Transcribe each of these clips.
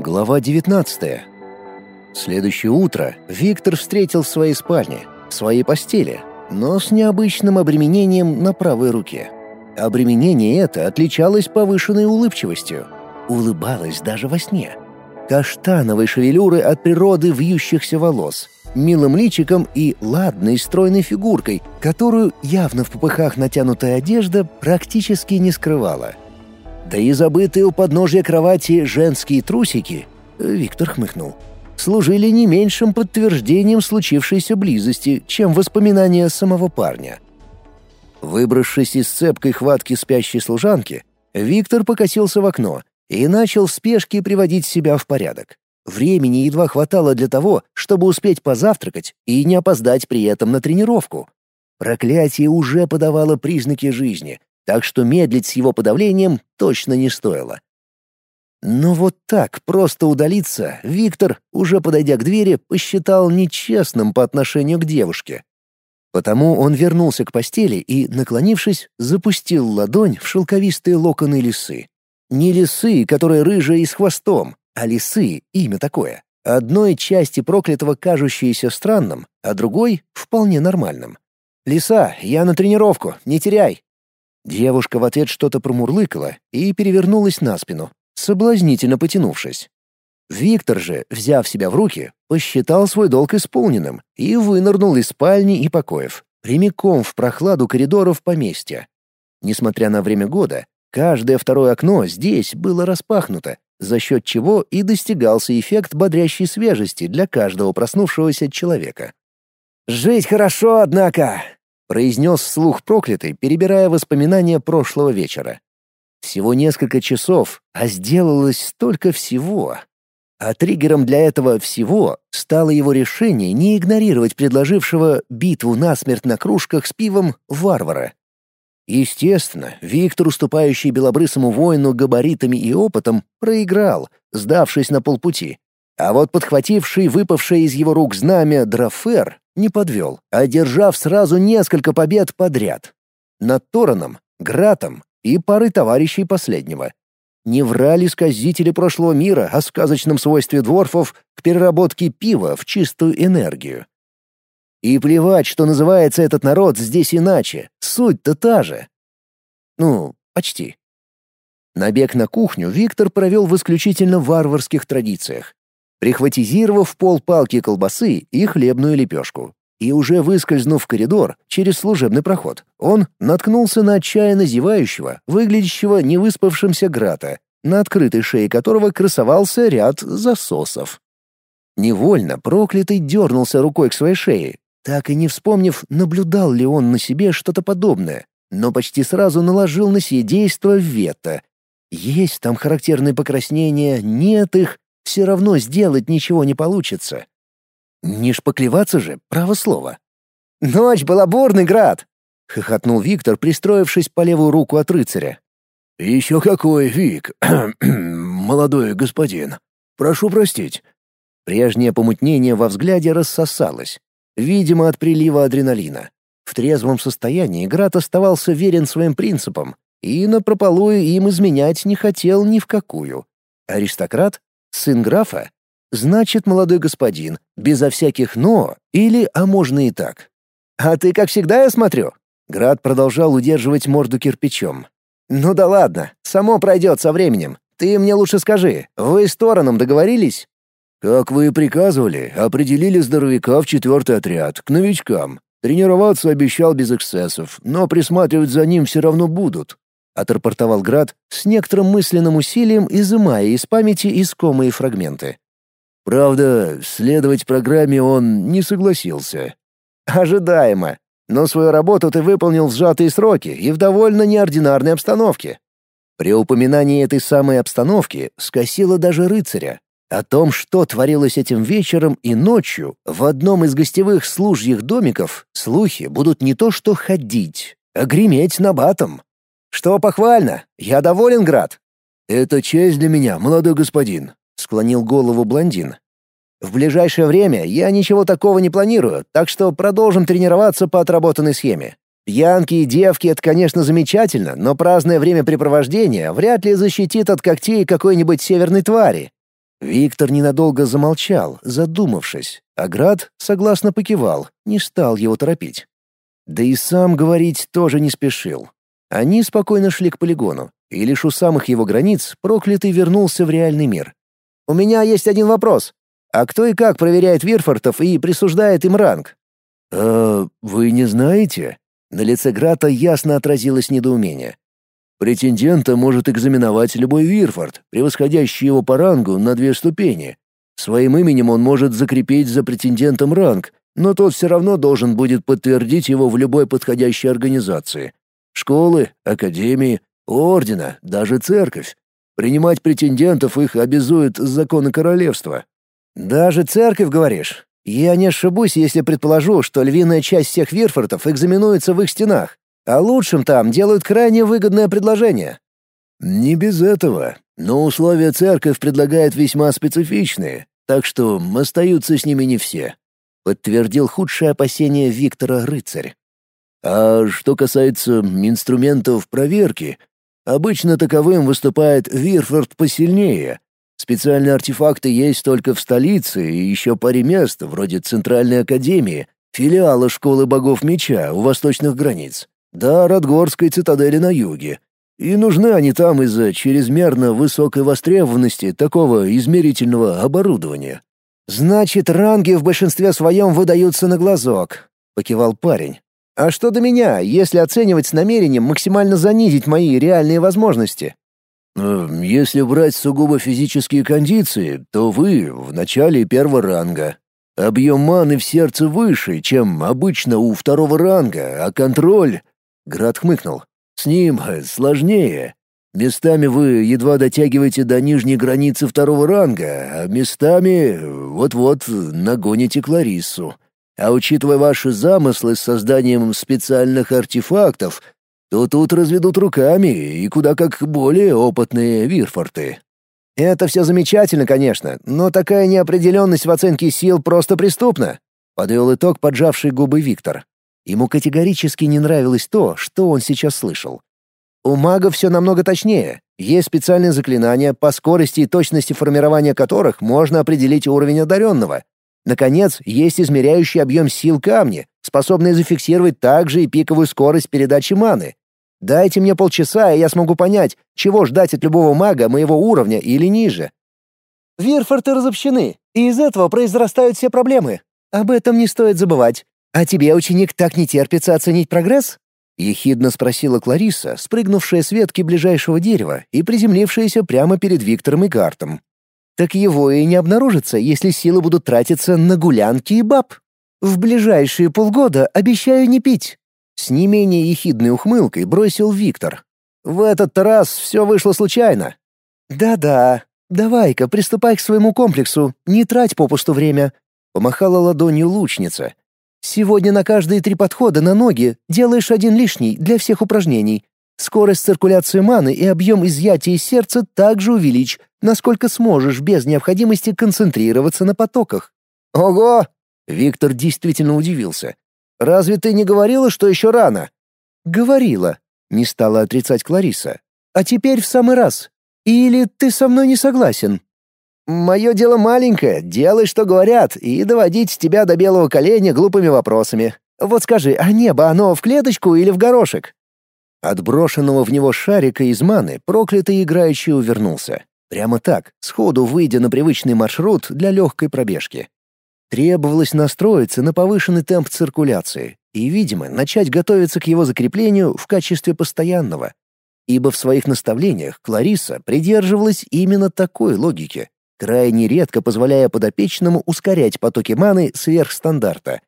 Глава 19. Следующее утро Виктор встретил в своей спальне, в своей постели, но с необычным обременением на правой руке. Обременение это отличалось повышенной улыбчивостью. Улыбалась даже во сне. Каштановой шевелюры от природы вьющихся волос, милым личиком и ладной стройной фигуркой, которую явно в попыхах натянутая одежда практически не скрывала — да и забытые у подножия кровати женские трусики, Виктор хмыкнул, служили не меньшим подтверждением случившейся близости, чем воспоминания самого парня. Выбравшись из цепкой хватки спящей служанки, Виктор покосился в окно и начал в спешке приводить себя в порядок. Времени едва хватало для того, чтобы успеть позавтракать и не опоздать при этом на тренировку. Проклятие уже подавало признаки жизни, так что медлить с его подавлением точно не стоило. Но вот так просто удалиться Виктор, уже подойдя к двери, посчитал нечестным по отношению к девушке. Потому он вернулся к постели и, наклонившись, запустил ладонь в шелковистые локоны лисы. Не лисы, которые рыжие и с хвостом, а лисы — имя такое. Одной части проклятого кажущееся странным, а другой — вполне нормальным. «Лиса, я на тренировку, не теряй!» Девушка в ответ что-то промурлыкала и перевернулась на спину, соблазнительно потянувшись. Виктор же, взяв себя в руки, посчитал свой долг исполненным и вынырнул из спальни и покоев, прямиком в прохладу коридоров поместья. Несмотря на время года, каждое второе окно здесь было распахнуто, за счет чего и достигался эффект бодрящей свежести для каждого проснувшегося человека. «Жить хорошо, однако!» Произнес вслух проклятый, перебирая воспоминания прошлого вечера. Всего несколько часов, а сделалось столько всего. А триггером для этого всего стало его решение не игнорировать предложившего битву насмерть на кружках с пивом варвара. Естественно, Виктор, уступающий белобрысому воину габаритами и опытом, проиграл, сдавшись на полпути. А вот подхвативший выпавшее из его рук знамя Драфер не подвел, одержав сразу несколько побед подряд. Над Тораном, Гратом и парой товарищей последнего. Не врали сказители прошлого мира о сказочном свойстве дворфов к переработке пива в чистую энергию. И плевать, что называется этот народ здесь иначе, суть-то та же. Ну, почти. Набег на кухню Виктор провел в исключительно варварских традициях прихватизировав полпалки колбасы и хлебную лепешку. И уже выскользнув в коридор через служебный проход, он наткнулся на отчаянно зевающего, выглядящего невыспавшимся Грата, на открытой шее которого красовался ряд засосов. Невольно проклятый дернулся рукой к своей шее, так и не вспомнив, наблюдал ли он на себе что-то подобное, но почти сразу наложил на сие действо вето. Есть там характерные покраснения, нет их, все равно сделать ничего не получится. Не шпаклеваться же, право слово. «Ночь была бурный, град!» — хохотнул Виктор, пристроившись по левую руку от рыцаря. «Еще какой, Вик, молодой господин. Прошу простить». Прежнее помутнение во взгляде рассосалось, видимо, от прилива адреналина. В трезвом состоянии Град оставался верен своим принципам и напропалую им изменять не хотел ни в какую. Аристократ Сын графа? Значит, молодой господин, безо всяких «но» или «а можно и так». «А ты, как всегда, я смотрю?» Град продолжал удерживать морду кирпичом. «Ну да ладно, само пройдет со временем. Ты мне лучше скажи, вы с Тороном договорились?» «Как вы и приказывали, определили здоровяка в четвертый отряд, к новичкам. Тренироваться обещал без эксцессов, но присматривать за ним все равно будут отрапортовал Град с некоторым мысленным усилием, изымая из памяти искомые фрагменты. Правда, следовать программе он не согласился. Ожидаемо. Но свою работу ты выполнил в сжатые сроки и в довольно неординарной обстановке. При упоминании этой самой обстановки скосило даже рыцаря. О том, что творилось этим вечером и ночью, в одном из гостевых служьих домиков слухи будут не то что ходить, а греметь на батом. «Что похвально? Я доволен, Град?» «Это честь для меня, молодой господин», — склонил голову блондин. «В ближайшее время я ничего такого не планирую, так что продолжим тренироваться по отработанной схеме. Пьянки и девки — это, конечно, замечательно, но праздное времяпрепровождение вряд ли защитит от когтей какой-нибудь северной твари». Виктор ненадолго замолчал, задумавшись, а Град согласно покивал, не стал его торопить. Да и сам говорить тоже не спешил. Они спокойно шли к полигону, и лишь у самых его границ проклятый вернулся в реальный мир. «У меня есть один вопрос. А кто и как проверяет Вирфортов и присуждает им ранг?» «А вы не знаете?» На лице Грата ясно отразилось недоумение. Претендента может экзаменовать любой Вирфорд, превосходящий его по рангу на две ступени. Своим именем он может закрепить за претендентом ранг, но тот все равно должен будет подтвердить его в любой подходящей организации. Школы, академии, ордена, даже церковь. Принимать претендентов их обязуют законы королевства. «Даже церковь, говоришь? Я не ошибусь, если предположу, что львиная часть всех Вирфортов экзаменуется в их стенах. А лучшим там делают крайне выгодное предложение. Не без этого, но условия церковь предлагает весьма специфичные, так что остаются с ними не все, подтвердил худшее опасение Виктора Рыцарь. А что касается инструментов проверки, обычно таковым выступает Вирфорд посильнее. Специальные артефакты есть только в столице и еще паре мест, вроде Центральной Академии, филиала Школы Богов Меча у восточных границ до Радгорской цитадели на юге. И нужны они там из-за чрезмерно высокой востребованности такого измерительного оборудования. «Значит, ранги в большинстве своем выдаются на глазок», — покивал парень. «А что до меня, если оценивать с намерением максимально занизить мои реальные возможности?» э, «Если брать сугубо физические кондиции, то вы в начале первого ранга. Объем маны в сердце выше, чем обычно у второго ранга, а контроль Град хмыкнул. «С ним сложнее. Местами вы едва дотягиваете до нижней границы второго ранга, а местами вот-вот нагоните Клариссу. А учитывая ваши замыслы с созданием специальных артефактов, то тут разведут руками и куда как более опытные вирфорты». «Это все замечательно, конечно, но такая неопределенность в оценке сил просто преступна», — подвел итог поджавший губы Виктор. Ему категорически не нравилось то, что он сейчас слышал. У магов все намного точнее. Есть специальные заклинания, по скорости и точности формирования которых можно определить уровень одаренного. Наконец, есть измеряющий объем сил камни, способные зафиксировать также и пиковую скорость передачи маны. Дайте мне полчаса, и я смогу понять, чего ждать от любого мага моего уровня или ниже. Вирфорты разобщены, и из этого произрастают все проблемы. Об этом не стоит забывать. «А тебе, ученик, так не терпится оценить прогресс?» — ехидно спросила Клариса, спрыгнувшая с ветки ближайшего дерева и приземлившаяся прямо перед Виктором и Гартом. «Так его и не обнаружится, если силы будут тратиться на гулянки и баб. В ближайшие полгода обещаю не пить». С не менее ехидной ухмылкой бросил Виктор. «В этот раз все вышло случайно». «Да-да, давай-ка приступай к своему комплексу, не трать попусту время», — помахала ладонью лучница, Сегодня на каждые три подхода на ноги делаешь один лишний для всех упражнений. Скорость циркуляции маны и объем изъятия из сердца также увеличь, насколько сможешь без необходимости концентрироваться на потоках. Ого! Виктор действительно удивился. Разве ты не говорила, что еще рано? Говорила, не стала отрицать Клариса. А теперь в самый раз. Или ты со мной не согласен? Мое дело маленькое, делай, что говорят, и доводить тебя до белого коленя глупыми вопросами. Вот скажи, а небо оно в клеточку или в горошек?» От брошенного в него шарика из маны проклятый играющий увернулся. Прямо так, сходу выйдя на привычный маршрут для легкой пробежки. Требовалось настроиться на повышенный темп циркуляции и, видимо, начать готовиться к его закреплению в качестве постоянного. Ибо в своих наставлениях Клариса придерживалась именно такой логики крайне редко позволяя подопечному ускорять потоки маны сверх стандарта.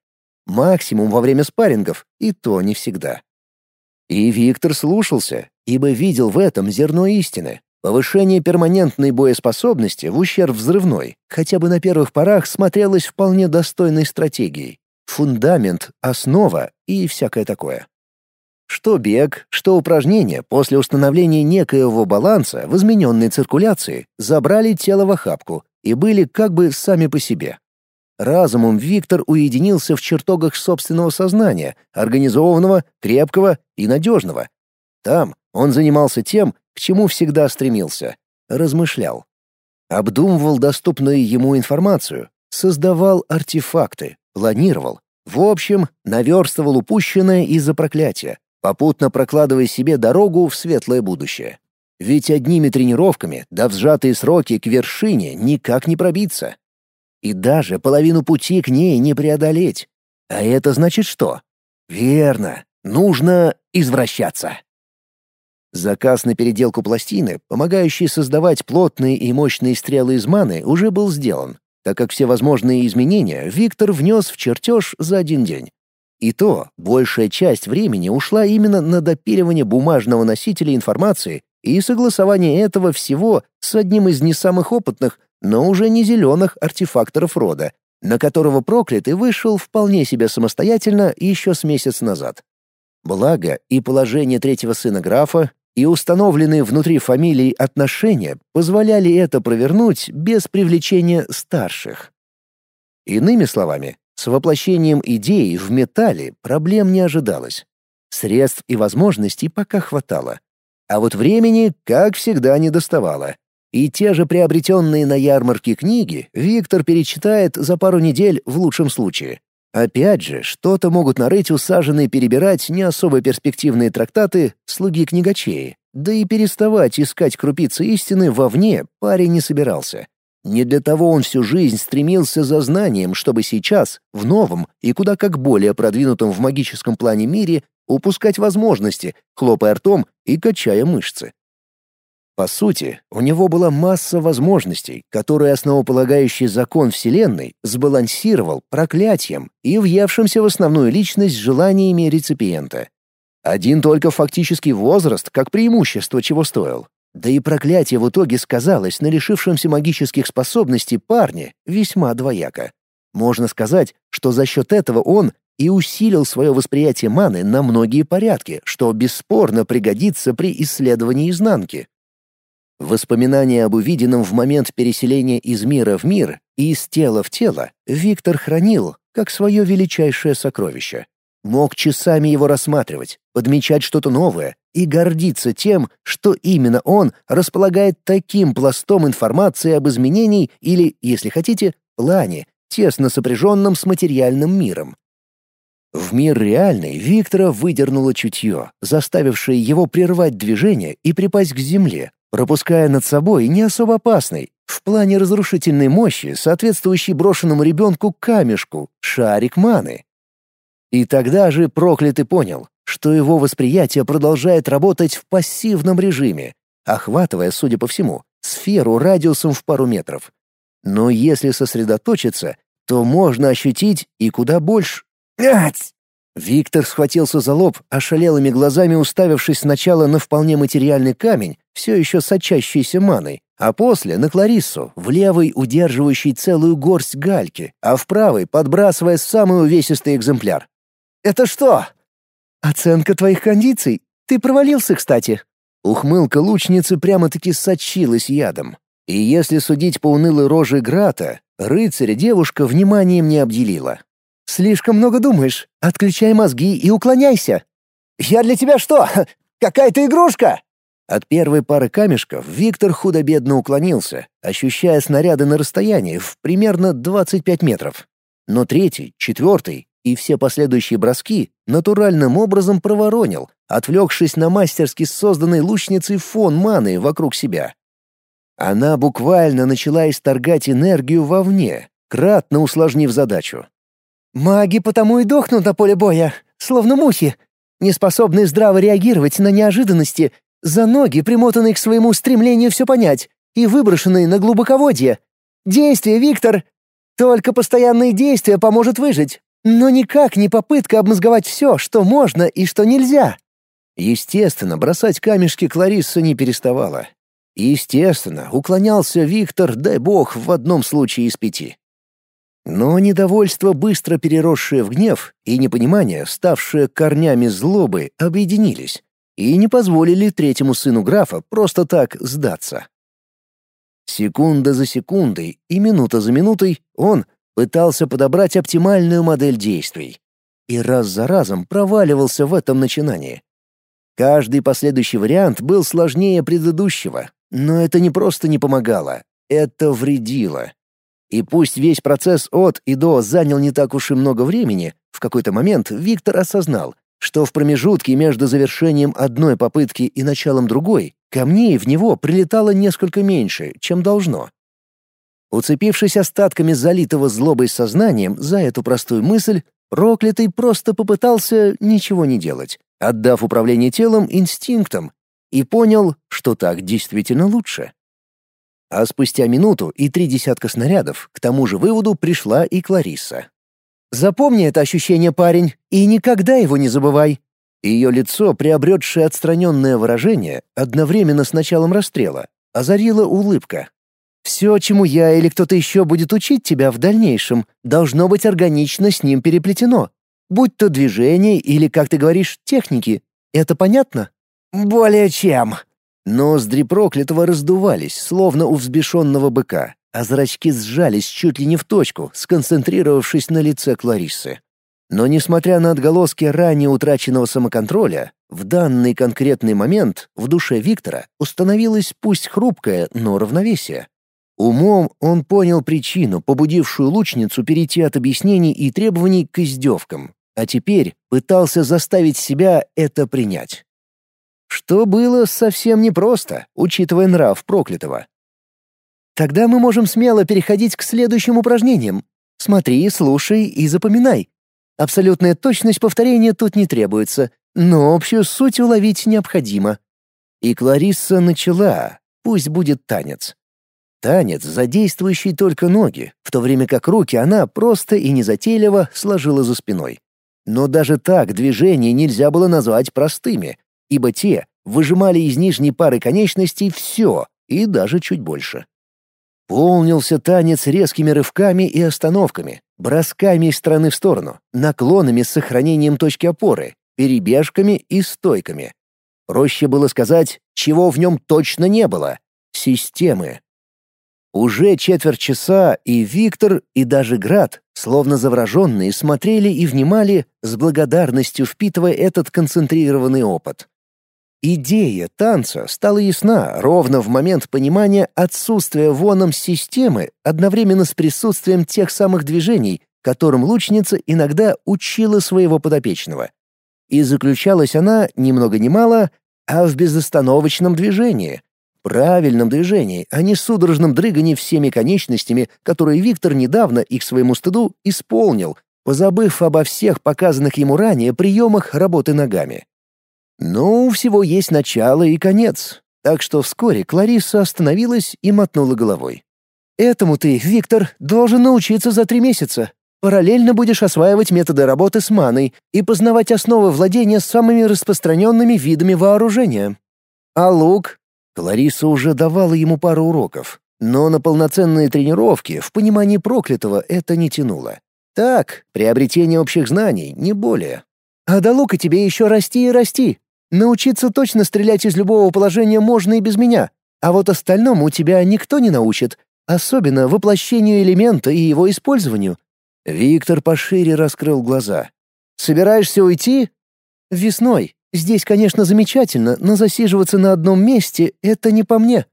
Максимум во время спаррингов, и то не всегда. И Виктор слушался, ибо видел в этом зерно истины. Повышение перманентной боеспособности в ущерб взрывной, хотя бы на первых порах смотрелось вполне достойной стратегией. Фундамент, основа и всякое такое. Что бег, что упражнения после установления некоего баланса в измененной циркуляции забрали тело в охапку и были как бы сами по себе. Разумом Виктор уединился в чертогах собственного сознания, организованного, крепкого и надежного. Там он занимался тем, к чему всегда стремился — размышлял. Обдумывал доступную ему информацию, создавал артефакты, планировал. В общем, наверстывал упущенное из-за проклятия, попутно прокладывая себе дорогу в светлое будущее. Ведь одними тренировками, да в сжатые сроки к вершине никак не пробиться. И даже половину пути к ней не преодолеть. А это значит что? Верно, нужно извращаться. Заказ на переделку пластины, помогающий создавать плотные и мощные стрелы из маны, уже был сделан, так как все возможные изменения Виктор внес в чертеж за один день. И то большая часть времени ушла именно на допиливание бумажного носителя информации и согласование этого всего с одним из не самых опытных, но уже не зеленых артефакторов рода, на которого проклятый вышел вполне себе самостоятельно еще с месяц назад. Благо и положение третьего сына графа, и установленные внутри фамилии отношения позволяли это провернуть без привлечения старших. Иными словами, с воплощением идеи в металле проблем не ожидалось. Средств и возможностей пока хватало. А вот времени, как всегда, не доставало. И те же приобретенные на ярмарке книги Виктор перечитает за пару недель в лучшем случае. Опять же, что-то могут нарыть усаженные перебирать не особо перспективные трактаты слуги книгачей, да и переставать искать крупицы истины вовне парень не собирался. Не для того он всю жизнь стремился за знанием, чтобы сейчас, в новом и куда как более продвинутом в магическом плане мире, упускать возможности, хлопая ртом и качая мышцы. По сути, у него была масса возможностей, которые основополагающий закон Вселенной сбалансировал проклятием и въевшимся в основную личность желаниями реципиента. Один только фактический возраст как преимущество чего стоил. Да и проклятие в итоге сказалось на лишившемся магических способностей парне весьма двояко. Можно сказать, что за счет этого он и усилил свое восприятие маны на многие порядки, что бесспорно пригодится при исследовании изнанки. Воспоминания об увиденном в момент переселения из мира в мир и из тела в тело Виктор хранил как свое величайшее сокровище. Мог часами его рассматривать, подмечать что-то новое и гордиться тем, что именно он располагает таким пластом информации об изменении или, если хотите, плане, тесно сопряженном с материальным миром. В мир реальный Виктора выдернуло чутье, заставившее его прервать движение и припасть к земле, пропуская над собой не особо опасный, в плане разрушительной мощи, соответствующий брошенному ребенку камешку, шарик маны. И тогда же проклятый понял, что его восприятие продолжает работать в пассивном режиме, охватывая, судя по всему, сферу радиусом в пару метров. Но если сосредоточиться, то можно ощутить и куда больше. Ать! Виктор схватился за лоб, ошалелыми глазами уставившись сначала на вполне материальный камень, все еще сочащийся маной, а после на Клариссу, в левой удерживающей целую горсть гальки, а в правой подбрасывая самый увесистый экземпляр. «Это что?» «Оценка твоих кондиций. Ты провалился, кстати». Ухмылка лучницы прямо-таки сочилась ядом. И если судить по унылой роже Грата, рыцаря девушка вниманием не обделила. «Слишком много думаешь. Отключай мозги и уклоняйся». «Я для тебя что, какая-то игрушка?» От первой пары камешков Виктор худо-бедно уклонился, ощущая снаряды на расстоянии в примерно 25 метров. Но третий, четвертый и все последующие броски натуральным образом проворонил, отвлекшись на мастерски созданной лучницей фон маны вокруг себя. Она буквально начала исторгать энергию вовне, кратно усложнив задачу. Маги потому и дохнут на поле боя, словно мухи, неспособные здраво реагировать на неожиданности, за ноги, примотанные к своему стремлению все понять, и выброшенные на глубоководье. Действие, Виктор! Только постоянные действия поможет выжить, но никак не попытка обмозговать все, что можно и что нельзя. Естественно, бросать камешки Кларисса не переставала. Естественно, уклонялся Виктор, дай бог, в одном случае из пяти. Но недовольство, быстро переросшее в гнев, и непонимание, ставшее корнями злобы, объединились и не позволили третьему сыну графа просто так сдаться. Секунда за секундой и минута за минутой он пытался подобрать оптимальную модель действий и раз за разом проваливался в этом начинании. Каждый последующий вариант был сложнее предыдущего, но это не просто не помогало, это вредило. И пусть весь процесс от и до занял не так уж и много времени, в какой-то момент Виктор осознал, что в промежутке между завершением одной попытки и началом другой камней в него прилетало несколько меньше, чем должно. Уцепившись остатками залитого злобой сознанием за эту простую мысль, проклятый просто попытался ничего не делать, отдав управление телом инстинктам, и понял, что так действительно лучше. А спустя минуту и три десятка снарядов к тому же выводу пришла и Кларисса. «Запомни это ощущение, парень, и никогда его не забывай!» Ее лицо, приобретшее отстраненное выражение, одновременно с началом расстрела, озарила улыбка. Все, чему я или кто-то еще будет учить тебя в дальнейшем, должно быть органично с ним переплетено. Будь то движение или, как ты говоришь, техники. Это понятно? Более чем. Ноздри проклятого раздувались, словно у взбешенного быка, а зрачки сжались чуть ли не в точку, сконцентрировавшись на лице Клариссы. Но несмотря на отголоски ранее утраченного самоконтроля, в данный конкретный момент в душе Виктора установилось пусть хрупкое, но равновесие. Умом он понял причину, побудившую лучницу перейти от объяснений и требований к издевкам, а теперь пытался заставить себя это принять. Что было совсем непросто, учитывая нрав проклятого. Тогда мы можем смело переходить к следующим упражнениям. Смотри, слушай и запоминай. Абсолютная точность повторения тут не требуется, но общую суть уловить необходимо. И Кларисса начала, пусть будет танец. Танец, задействующий только ноги, в то время как руки она просто и незатейливо сложила за спиной. Но даже так движения нельзя было назвать простыми, ибо те выжимали из нижней пары конечностей все и даже чуть больше. Полнился танец резкими рывками и остановками, бросками из стороны в сторону, наклонами с сохранением точки опоры, перебежками и стойками. Проще было сказать, чего в нем точно не было — системы. Уже четверть часа и Виктор, и даже Град, словно завраженные, смотрели и внимали, с благодарностью впитывая этот концентрированный опыт. Идея танца стала ясна ровно в момент понимания отсутствия воном системы одновременно с присутствием тех самых движений, которым лучница иногда учила своего подопечного. И заключалась она, ни много ни мало, а в безостановочном движении — правильном движении, а не судорожном дрыгании всеми конечностями, которые Виктор недавно и к своему стыду исполнил, позабыв обо всех показанных ему ранее приемах работы ногами. Но у всего есть начало и конец, так что вскоре Кларисса остановилась и мотнула головой. «Этому ты, Виктор, должен научиться за три месяца. Параллельно будешь осваивать методы работы с маной и познавать основы владения самыми распространенными видами вооружения. А лук, Лариса уже давала ему пару уроков, но на полноценные тренировки в понимании проклятого это не тянуло. Так, приобретение общих знаний, не более. А до лука тебе еще расти и расти. Научиться точно стрелять из любого положения можно и без меня, а вот остальному тебя никто не научит, особенно воплощению элемента и его использованию. Виктор пошире раскрыл глаза. «Собираешься уйти?» «Весной. Здесь, конечно, замечательно, но засиживаться на одном месте — это не по мне».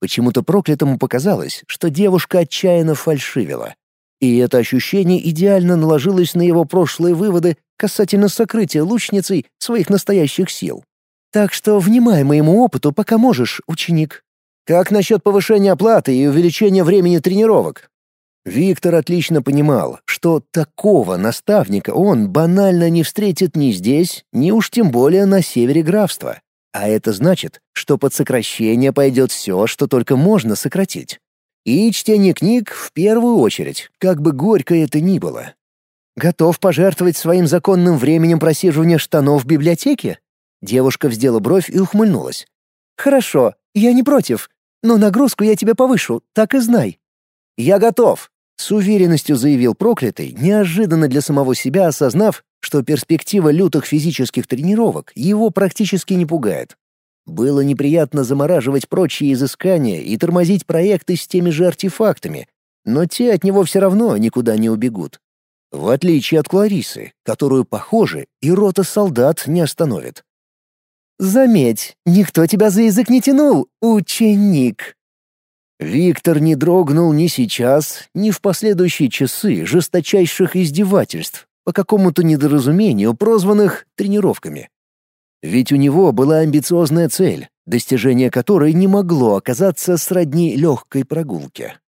Почему-то проклятому показалось, что девушка отчаянно фальшивила. И это ощущение идеально наложилось на его прошлые выводы касательно сокрытия лучницей своих настоящих сил. Так что внимай моему опыту, пока можешь, ученик. Как насчет повышения оплаты и увеличения времени тренировок? Виктор отлично понимал, что такого наставника он банально не встретит ни здесь, ни уж тем более на севере графства. А это значит, что под сокращение пойдет все, что только можно сократить. И чтение книг в первую очередь, как бы горько это ни было. Готов пожертвовать своим законным временем просиживания штанов в библиотеке? Девушка вздела бровь и ухмыльнулась. Хорошо, я не против, но нагрузку я тебе повышу, так и знай. Я готов, с уверенностью заявил проклятый, неожиданно для самого себя осознав, что перспектива лютых физических тренировок его практически не пугает. Было неприятно замораживать прочие изыскания и тормозить проекты с теми же артефактами, но те от него все равно никуда не убегут. В отличие от Кларисы, которую, похоже, и рота солдат не остановит. «Заметь, никто тебя за язык не тянул, ученик!» Виктор не дрогнул ни сейчас, ни в последующие часы жесточайших издевательств, по какому-то недоразумению прозванных тренировками. Ведь у него была амбициозная цель, достижение которой не могло оказаться сродни легкой прогулке.